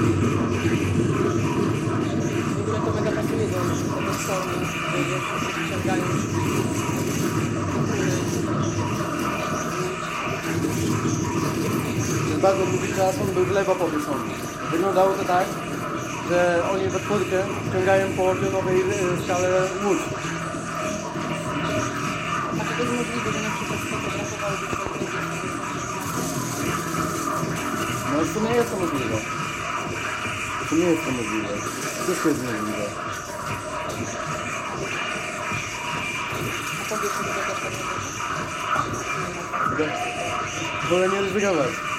W ogóle to mega pasuje do tego stołu, gdzie wszyscy ściągają. Przez bardzo długi czas on był w lewo powieszony. Wyglądało to tak, że oni we czwórkę ciągają po pionowej e, skale łódź. A to jest możliwe, że na przykład sfotografowały być No w sumie jest to możliwe. W sumie jest to możliwe. Wszystko jest możliwe. To Wolę nie ryzykować.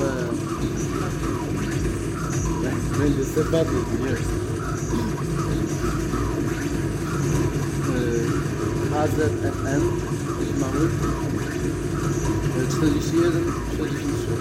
ouais. Mais je sais pas devenir euh, AZFM, Mahmoud. Euh, çalışıyorum, çalışmışım.